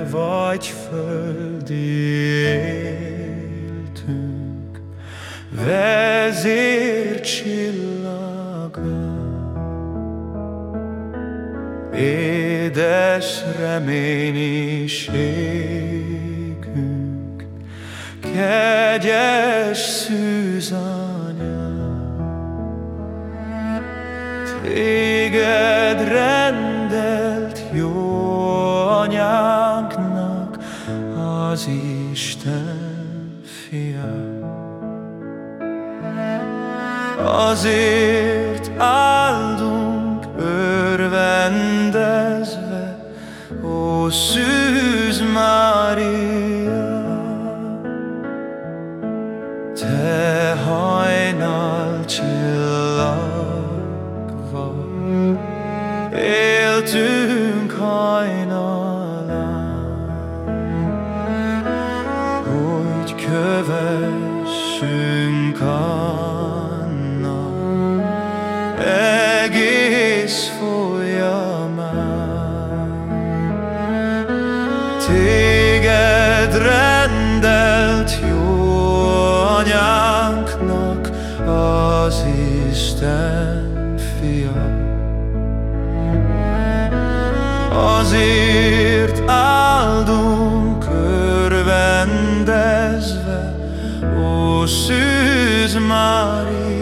te vagy földi éltünk, vezércsillaga. Édes reménységünk, kegyes szűzanyám, tégedre az Isten fia. Azért áldunk örvendezve, ó Szűz Mária, Te hajnal csillagva, éltünk hajnalán, kövessünk a egész folyamán. Téged rendelt jó anyánknak az Isten fia. Azért áldunk örvendezve, ó Mária,